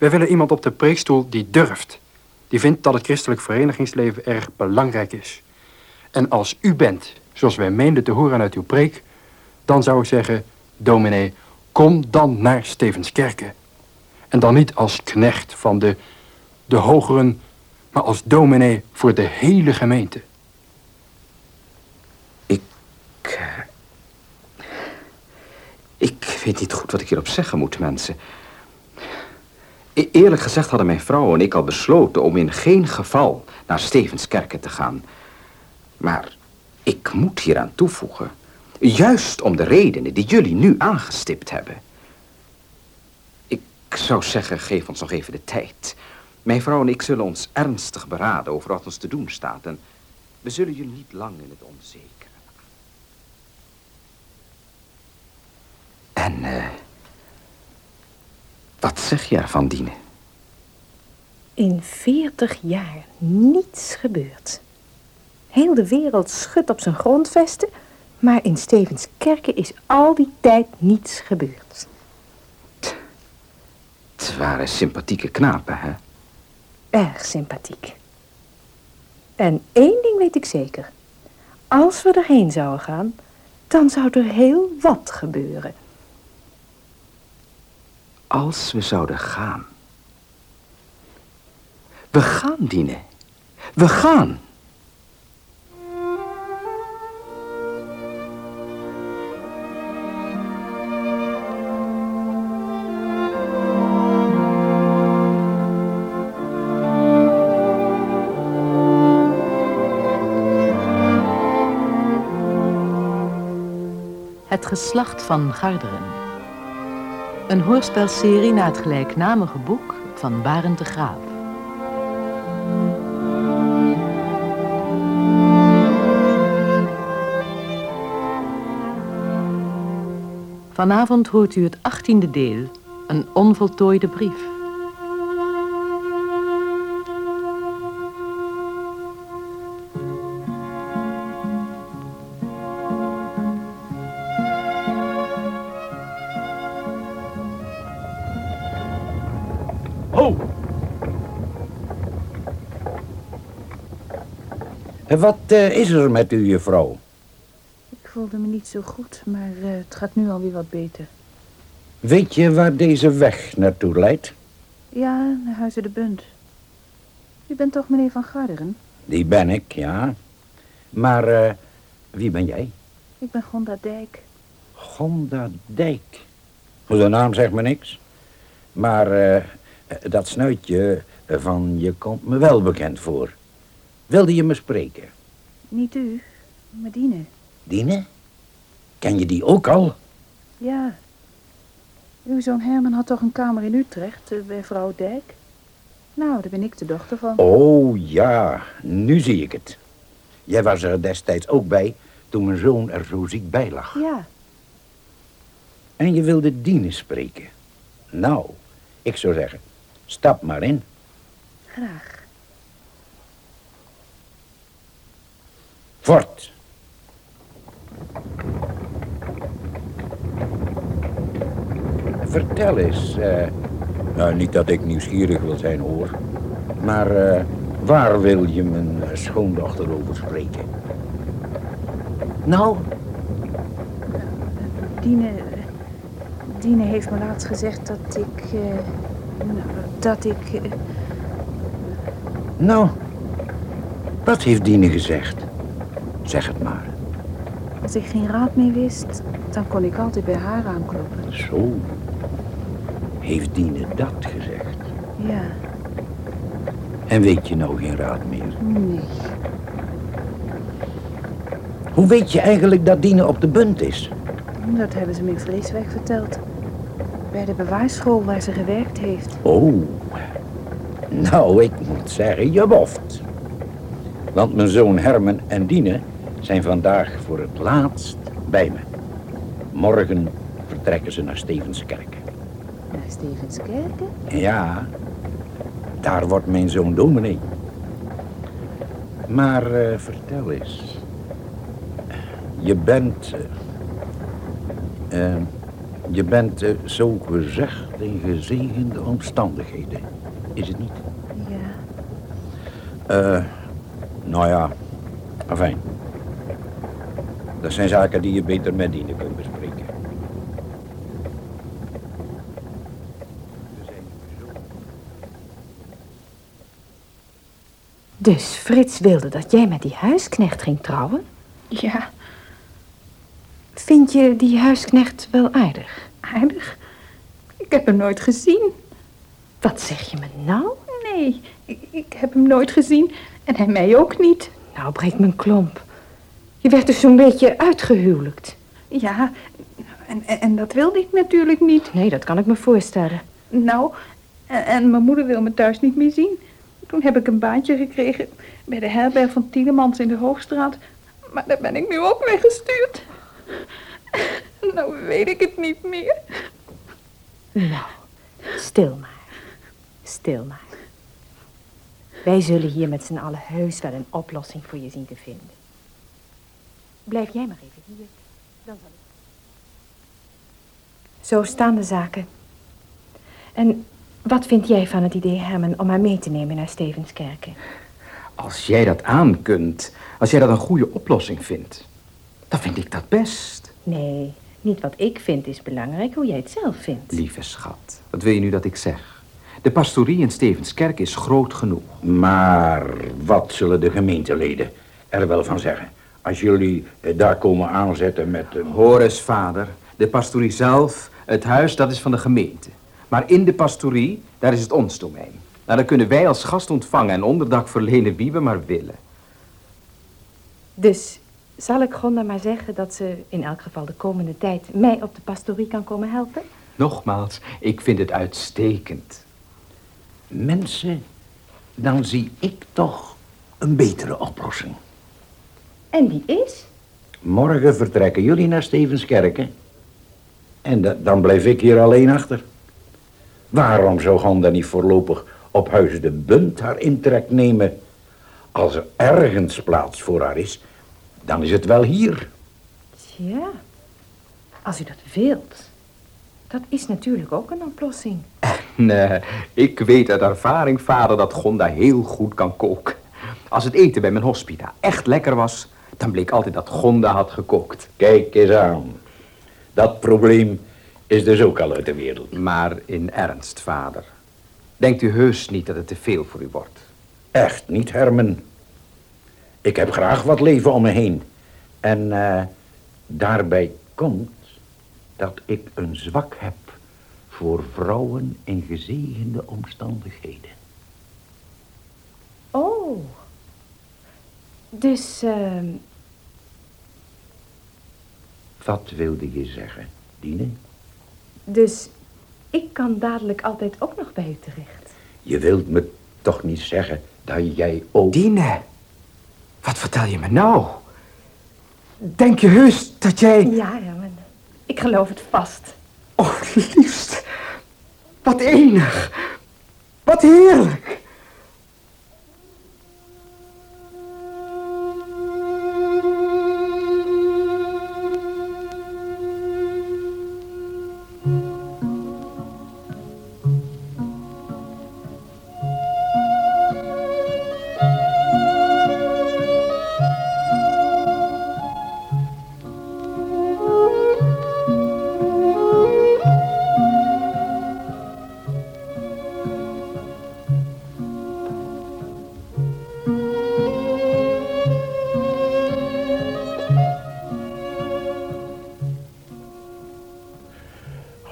Wij willen iemand op de preekstoel die durft. Die vindt dat het christelijk verenigingsleven erg belangrijk is. En als u bent, zoals wij meenden te horen uit uw preek... dan zou ik zeggen, dominee, kom dan naar Stevenskerken. En dan niet als knecht van de, de hogeren, maar als dominee voor de hele gemeente. Ik... Ik weet niet goed wat ik hierop zeggen moet, mensen. E- eerlijk gezegd hadden mijn vrouw en ik al besloten om in geen geval naar Stevenskerken te gaan. Maar ik moet hieraan toevoegen. Juist om de redenen die jullie nu aangestipt hebben. Ik zou zeggen, geef ons nog even de tijd. Mijn vrouw en ik zullen ons ernstig beraden over wat ons te doen staat. En we zullen jullie niet lang in het onzekere En eh, wat zeg je ervan, Dine? In veertig jaar niets gebeurd. Heel de wereld schudt op zijn grondvesten, maar in Stevenskerken is al die tijd niets gebeurd. Het waren sympathieke knapen, hè? Erg sympathiek. En één ding weet ik zeker. Als we erheen zouden gaan, dan zou er heel wat gebeuren. Als we zouden gaan. We gaan, Dine. We gaan. Het geslacht van Garderen. Een hoorspelserie naar het gelijknamige boek van Barend de Graaf. Vanavond hoort u het achttiende deel, een onvoltooide brief. Wat eh, is er met u, juffrouw? Ik voelde me niet zo goed, maar eh, het gaat nu alweer wat beter. Weet je waar deze weg naartoe leidt? Ja, naar Huizen de Bunt. U bent toch meneer Van Garderen? Die ben ik, ja. Maar eh, wie ben jij? Ik ben Gonda Dijk. Gonda Dijk. De naam zegt me niks. Maar dat snuitje van je komt me wel bekend voor. Wilde je me spreken? Niet u, maar Dine. Dine? Ken je die ook al? Ja. Uw zoon Herman had toch een kamer in Utrecht eh, bij vrouw Dijk? Nou, daar ben ik de dochter van. Oh ja, nu zie ik het. Jij was er destijds ook bij toen mijn zoon er zo ziek bij lag. Ja, En je wilde Dine spreken. Nou, ik zou zeggen, stap maar in. graag. Fort. Vertel eens. eh, nou, niet dat ik nieuwsgierig wil zijn, hoor. Maar eh, waar wil je mijn eh, schoondochter over spreken? Nou, Dine, Dine heeft me laatst gezegd dat ik... nou, dat ik... nou. Wat heeft Dine gezegd? Zeg het maar. als ik geen raad meer wist, dan kon ik altijd bij haar aankloppen. Zo. Heeft Dine dat gezegd? Ja, En weet je nou geen raad meer? nee. Hoe weet je eigenlijk dat Dine op de bunt is? Dat hebben ze me in Vreeswijk verteld. Bij de bewaarschool waar ze gewerkt heeft. Oh. Nou, ik moet zeggen, je boft. Want mijn zoon Herman en Dine zijn vandaag voor het laatst bij me. Morgen vertrekken ze naar Stevenskerk. Naar Stevenskerken? Ja, daar wordt mijn zoon dominee. Maar eh, vertel eens. Je bent... eh, eh, Je bent zo gezegd in gezegende omstandigheden. Is het niet? Ja. Eh, nou ja, afijn. Dat zijn zaken die je beter met Dine kunt bespreken. Dus Frits wilde dat jij met die huisknecht ging trouwen? Ja, Vind je die huisknecht wel aardig? aardig. Ik heb hem nooit gezien. Wat zeg je me nou? Nee, ik, ik heb hem nooit gezien. En hij mij ook niet. Nou, breekt mijn klomp. Je werd dus zo'n beetje uitgehuwelijkt. Ja, en, en, en dat wilde ik natuurlijk niet. Nee, dat kan ik me voorstellen. Nou, en, en mijn moeder wil me thuis niet meer zien. Toen heb ik een baantje gekregen bij de herberg van Tielemans in de Hoogstraat. Maar daar ben ik nu ook weggestuurd. Nou weet ik het niet meer. Nou, stil maar. Stil maar. Wij zullen hier met z'n allen heus wel een oplossing voor je zien te vinden. Blijf jij maar even hier. Dan zal ik... Zo staan de zaken. En wat vind jij van het idee, Herman, om haar mee te nemen naar Stevenskerken? Als jij dat aan kunt, als jij dat een goede oplossing vindt, dan vind ik dat best. Nee, niet wat ik vind is belangrijk, hoe jij het zelf vindt. Lieve schat, wat wil je nu dat ik zeg? De pastorie in Stevenskerk is groot genoeg. Maar wat zullen de gemeenteleden er wel van zeggen? Als jullie eh, daar komen aanzetten met een... Hoor eens, vader. De pastorie zelf, het huis, dat is van de gemeente. Maar in de pastorie, daar is het ons domein. Nou, dan kunnen wij als gast ontvangen en onderdak verlenen wie we maar willen. Dus zal ik Gonda maar zeggen dat ze in elk geval de komende tijd mij op de pastorie kan komen helpen? Nogmaals, ik vind het uitstekend. Mensen, dan zie ik toch een betere oplossing. En die is? Morgen vertrekken jullie naar Stevenskerken. En da- dan blijf ik hier alleen achter. Waarom zou Gonda niet voorlopig op Huis de Bunt haar intrek nemen? Als er ergens plaats voor haar is, dan is het wel hier. Ja, als u dat wilt. Dat is natuurlijk ook een oplossing. Nee, ik weet uit ervaring, vader, dat Gonda heel goed kan koken. Als het eten bij mijn hospita echt lekker was, dan bleek altijd dat Gonda had gekookt. Kijk eens aan. Dat probleem is dus ook al uit de wereld. Maar in ernst, vader. Denkt u heus niet dat het te veel voor u wordt? Echt niet, Herman. Ik heb graag wat leven om me heen. En eh, daarbij komt dat ik een zwak heb voor vrouwen in gezegende omstandigheden. Oh. Dus, ehm, Wat wilde je zeggen, Dine? dus ik kan dadelijk altijd ook nog bij u terecht. Je wilt me toch niet zeggen dat jij ook... Dine, wat vertel je me nou? Denk je heus dat jij... Ja, ja, maar ik geloof het vast. Oh, liefst. Wat enig. Wat heerlijk.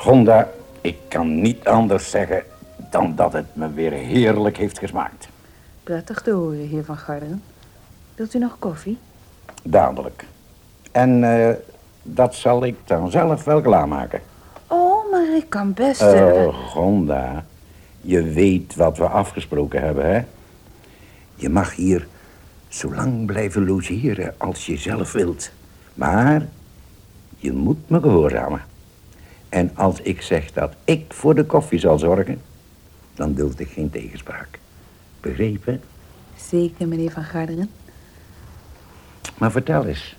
Gonda, ik kan niet anders zeggen dan dat het me weer heerlijk heeft gesmaakt. Prettig te horen, heer Van Garderen. Wilt u nog koffie? Dadelijk. En eh, dat zal ik dan zelf wel klaarmaken. Oh, maar ik kan best... eh, Oh, Gonda, je weet wat we afgesproken hebben, hè? Je mag hier zo lang blijven logeren als je zelf wilt. Maar je moet me gehoorzamen. En als ik zeg dat ik voor de koffie zal zorgen, dan duld ik geen tegenspraak. Begrepen? Zeker, meneer Van Garderen. Maar vertel eens,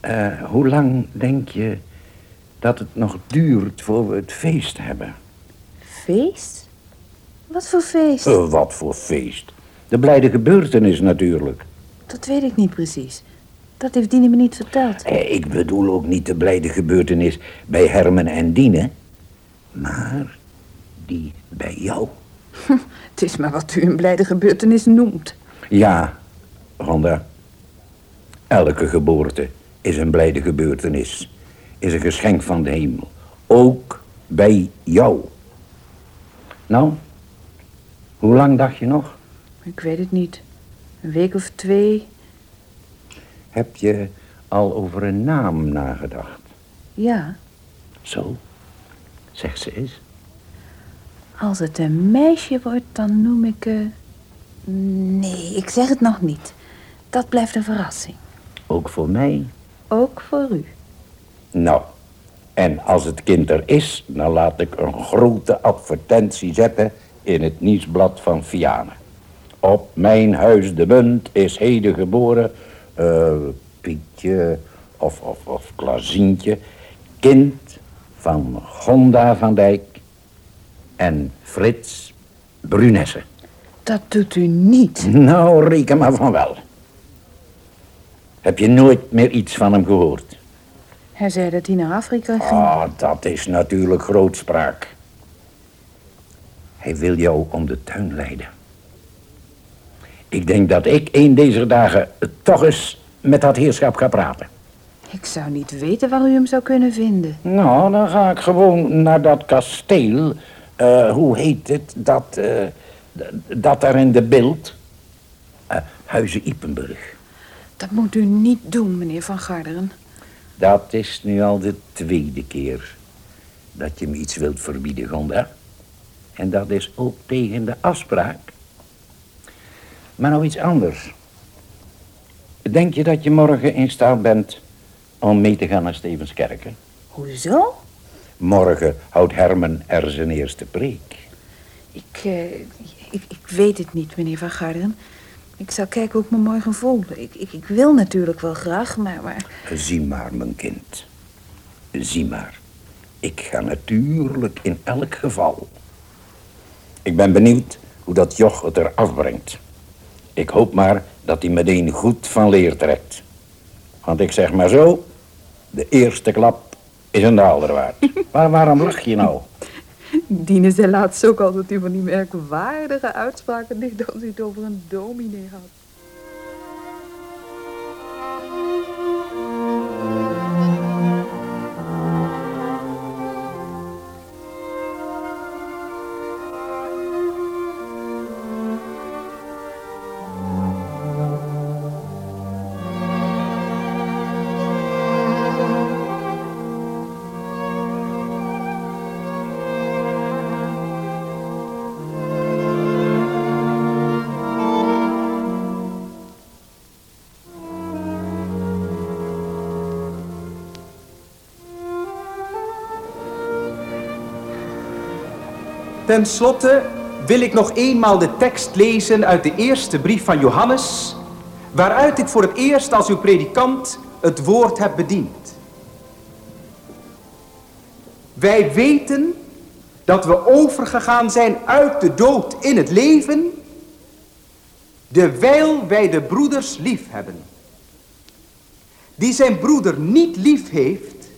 eh, hoe lang denk je dat het nog duurt voor we het feest hebben. Feest? Wat voor feest? Eh, wat voor feest? De blijde gebeurtenis natuurlijk. Dat weet ik niet precies. Dat heeft Dine me niet verteld. Eh, ik bedoel ook niet de blijde gebeurtenis bij Hermen en Dine, maar die bij jou. Het is maar wat u een blijde gebeurtenis noemt. Ja, Ronda. Elke geboorte is een blijde gebeurtenis. Is een geschenk van de hemel. Ook bij jou. Nou, hoe lang dacht je nog? Ik weet het niet. Een week of twee. Heb je al over een naam nagedacht? Ja, Zo, zeg ze eens. als het een meisje wordt, dan noem ik... eh, Nee, ik zeg het nog niet. Dat blijft een verrassing. Ook voor mij. Ook voor u. Nou, en als het kind er is, dan laat ik een grote advertentie zetten in het nieuwsblad van Vianen. Op mijn huis de munt is heden geboren, eh, Pietje of, of, of Klazientje, kind van Gonda van Dijk en Frits Brunesse. Dat doet u niet. Nou, reken maar van wel. Heb je nooit meer iets van hem gehoord? Hij zei dat hij naar Afrika ging. Ah, dat is natuurlijk grootspraak. Hij wil jou om de tuin leiden. Ik denk dat ik een deze dagen toch eens met dat heerschap ga praten. Ik zou niet weten waar u hem zou kunnen vinden. Nou, dan ga ik gewoon naar dat kasteel. eh, hoe heet het? Dat, eh, dat daar in de beeld. Eh, Huizen Ipenburg. Dat moet u niet doen, meneer Van Garderen. Dat is nu al de tweede keer dat je me iets wilt verbieden, Gonda. En dat is ook tegen de afspraak. Maar nou iets anders. Denk je dat je morgen in staat bent om mee te gaan naar Stevenskerken? Hoezo? Morgen houdt Hermen er zijn eerste preek. Ik, eh, ik, ik weet het niet, meneer Van Garderen. Ik zal kijken hoe ik me morgen voel. Ik, ik, ik wil natuurlijk wel graag, maar, maar... Zie maar, mijn kind. Zie maar. Ik ga natuurlijk in elk geval. Ik ben benieuwd hoe dat joch het er afbrengt. Ik hoop maar dat hij meteen goed van leer trekt. Want ik zeg maar zo, de eerste klap is een daalder waard. Maar waarom lach je nou? Dine zei laatst ook al dat u van die merkwaardige uitspraken deed als u het over een dominee had. Ten slotte wil ik nog eenmaal de tekst lezen uit de eerste brief van Johannes, waaruit ik voor het eerst als uw predikant het woord heb bediend. Wij weten dat we overgegaan zijn uit de dood in het leven, dewijl wij de broeders lief hebben. Die zijn broeder niet lief heeft,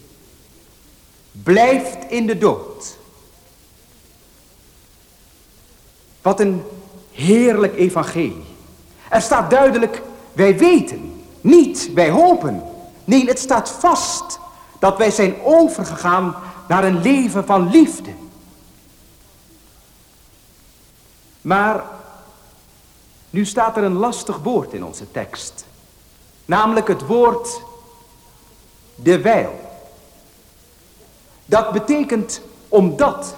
blijft in de dood. Wat een heerlijk evangelie. Er staat duidelijk, wij weten, niet wij hopen. Nee, het staat vast dat wij zijn overgegaan naar een leven van liefde. Maar nu staat er een lastig woord in onze tekst. Namelijk het woord de wijl. Dat betekent omdat.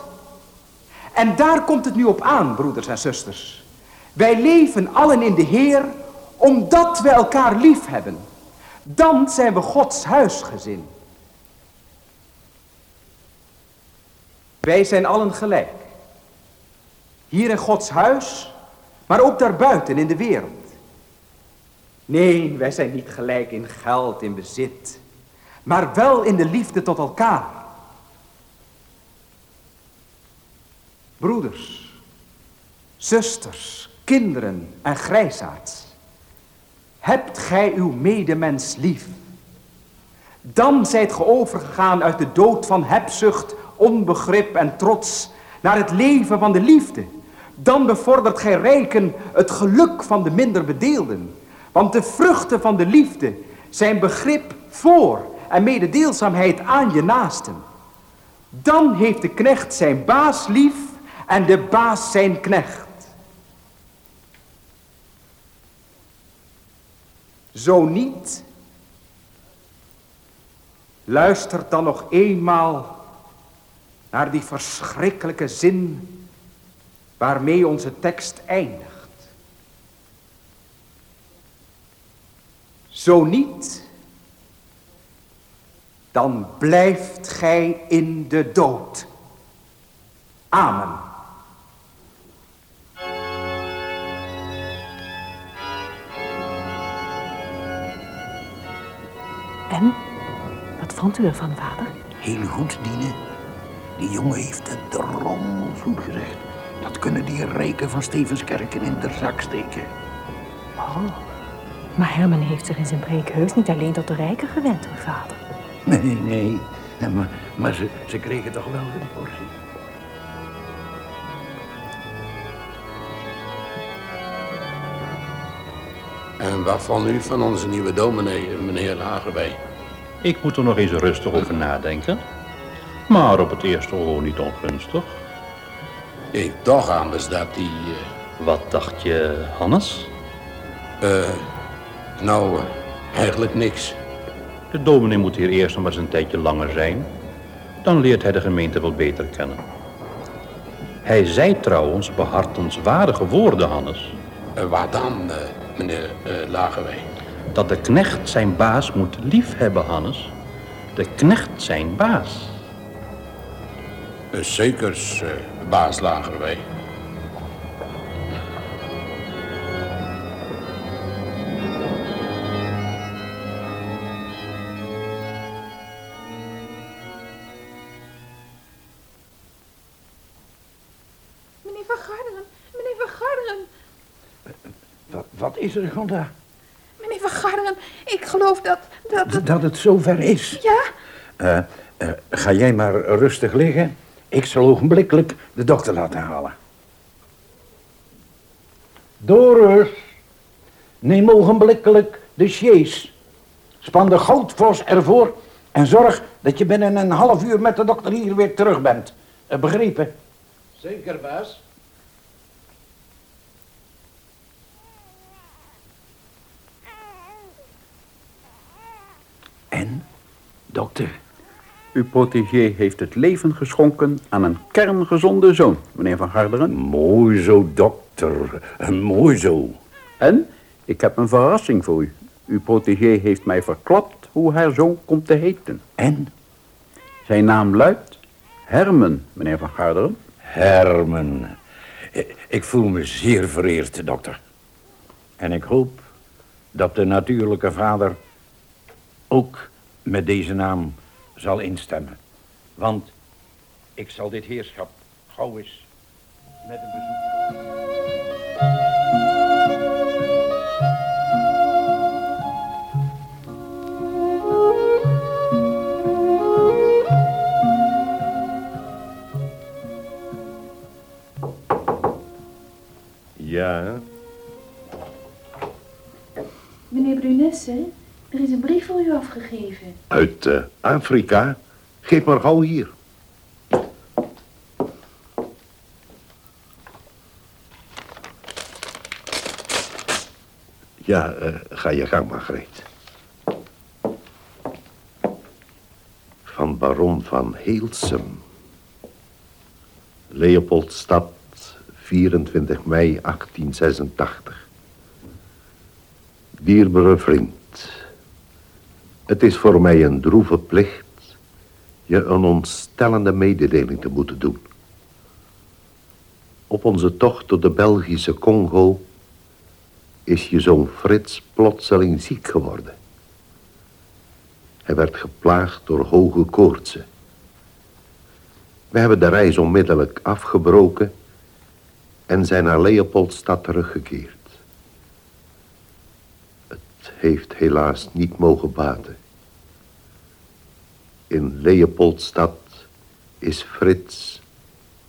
En daar komt het nu op aan, broeders en zusters. Wij leven allen in de Heer omdat we elkaar lief hebben. Dan zijn we Gods huisgezin. Wij zijn allen gelijk. Hier in Gods huis, maar ook daarbuiten in de wereld. Nee, wij zijn niet gelijk in geld, in bezit, maar wel in de liefde tot elkaar. Broeders, zusters, kinderen en grijsaards, hebt gij uw medemens lief. Dan zijt ge overgegaan uit de dood van hebzucht, onbegrip en trots naar het leven van de liefde. Dan bevordert gij rijken het geluk van de minder bedeelden. Want de vruchten van de liefde zijn begrip voor en mededeelzaamheid aan je naasten. Dan heeft de knecht zijn baas lief en de baas zijn knecht. Zo niet, luister dan nog eenmaal naar die verschrikkelijke zin waarmee onze tekst eindigt. Zo niet, dan blijft gij in de dood. Amen. Wat vond u ervan, vader? Heel goed, Dine. Die jongen heeft het drommels goed gezegd. Dat kunnen die rijken van Stevenskerken in de zak steken. Oh. Maar Herman heeft zich in zijn preek heus niet alleen tot de rijken gewend, hoor, vader. Nee, nee. Ja, maar maar ze, ze kregen toch wel hun portie. En wat vond u van onze nieuwe dominee, meneer Lagerbij? Ik moet er nog eens rustig over nadenken. Maar op het eerste oog niet ongunstig. Ik toch anders dat die... eh, Wat dacht je, Hannes? eh, nou, eh, eigenlijk niks. De dominee moet hier eerst nog maar eens een tijdje langer zijn. Dan leert hij de gemeente wel beter kennen. Hij zei trouwens behartenswaardige woorden, Hannes. Eh, waar dan, meneer Lagerbij? Dat de knecht zijn baas moet liefhebben, Hannes. De knecht zijn baas. Uh, zekers, eh, baas Lagerbij. Meneer Van Garderen, meneer Van Garderen, Wat, wat is er, Gonda? Ik geloof dat, dat, dat... Dat het zover is. Ja, Eh, eh, ga jij maar rustig liggen. Ik zal ogenblikkelijk de dokter laten halen. Doris, neem ogenblikkelijk de sjees. Span de goudvos ervoor en zorg dat je binnen een half uur met de dokter hier weer terug bent. Eh, begrepen? Zeker, baas. Dokter? Uw protégé heeft het leven geschonken aan een kerngezonde zoon, meneer Van Garderen. Mooi zo, dokter. Mooi zo. En ik heb een verrassing voor u. Uw protégé heeft mij verklapt hoe haar zoon komt te heten. En? Zijn naam luidt Hermen, meneer Van Garderen. Hermen. Ik voel me zeer vereerd, dokter. En ik hoop dat de natuurlijke vader ook met deze naam zal instemmen. Want ik zal dit heerschap gauw eens met een bezoek... Ja, Meneer Brunesse, er is een brief voor u afgegeven. uit eh, Afrika. Geef maar gauw hier. Ja, eh, ga je gang, Margreet. Van baron van Heelsum. Leopoldstad, 24 mei 1886. Dierbare vriend. Het is voor mij een droeve plicht je een ontstellende mededeling te moeten doen. Op onze tocht door de Belgische Congo is je zoon Frits plotseling ziek geworden. Hij werd geplaagd door hoge koortsen. We hebben de reis onmiddellijk afgebroken en zijn naar Leopoldstad teruggekeerd. Heeft helaas niet mogen baten. In Leopoldstad is Frits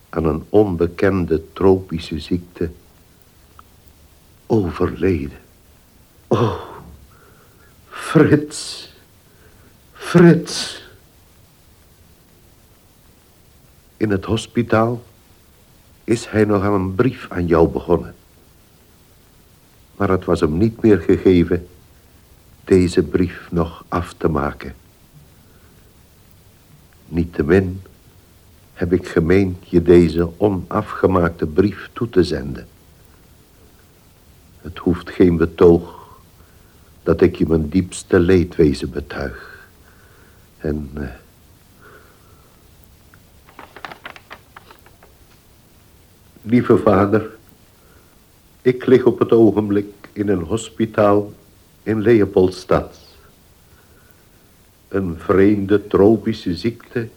aan een onbekende tropische ziekte overleden. Oh, Frits, Frits. In het hospitaal is hij nog aan een brief aan jou begonnen. Maar het was hem niet meer gegeven deze brief nog af te maken. Niettemin heb ik gemeend je deze onafgemaakte brief toe te zenden. Het hoeft geen betoog dat ik je mijn diepste leedwezen betuig. En... Uh, lieve vader, ik lig op het ogenblik in een hospitaal in Leopoldstad. Een vreemde tropische ziekte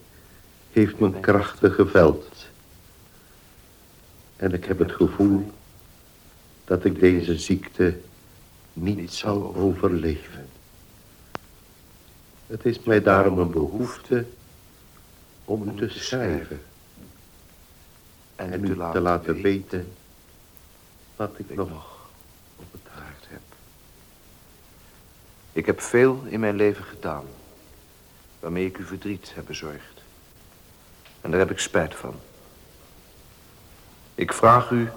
heeft mijn krachten geveld. En ik heb het gevoel dat ik deze ziekte niet zal overleven. Het is mij daarom een behoefte om u te schrijven en u te laten weten wat ik nog op het hart heb. Ik heb veel in mijn leven gedaan waarmee ik u verdriet heb bezorgd. En daar heb ik spijt van. Ik vraag u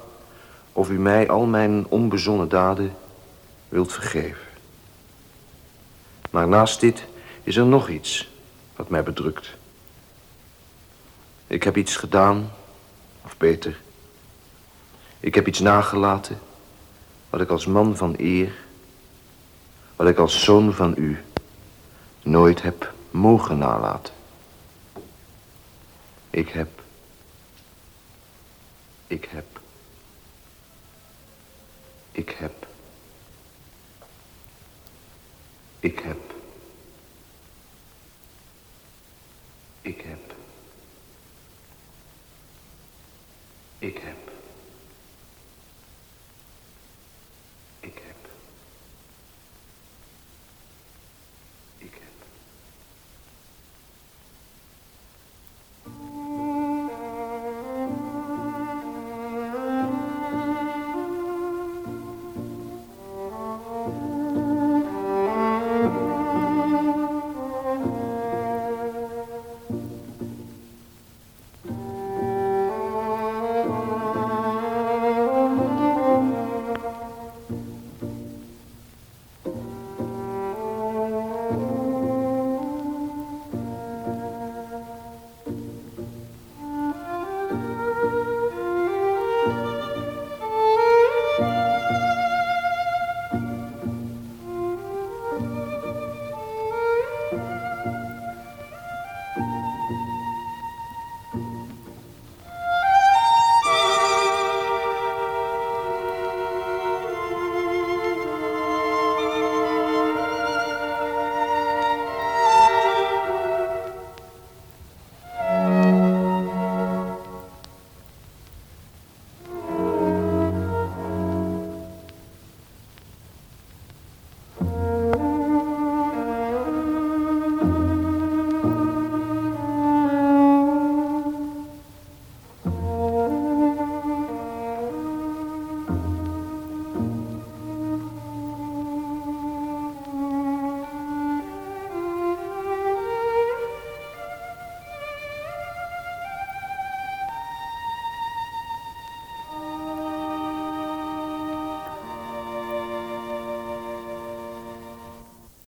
of u mij al mijn onbezonnen daden wilt vergeven. Maar naast dit is er nog iets wat mij bedrukt. Ik heb iets gedaan, of beter, ik heb iets nagelaten wat ik als man van eer, wat ik als zoon van u nooit heb mogen nalaten. Ik heb. Ik heb. Ik heb. Ik heb. Ik heb. Ik heb.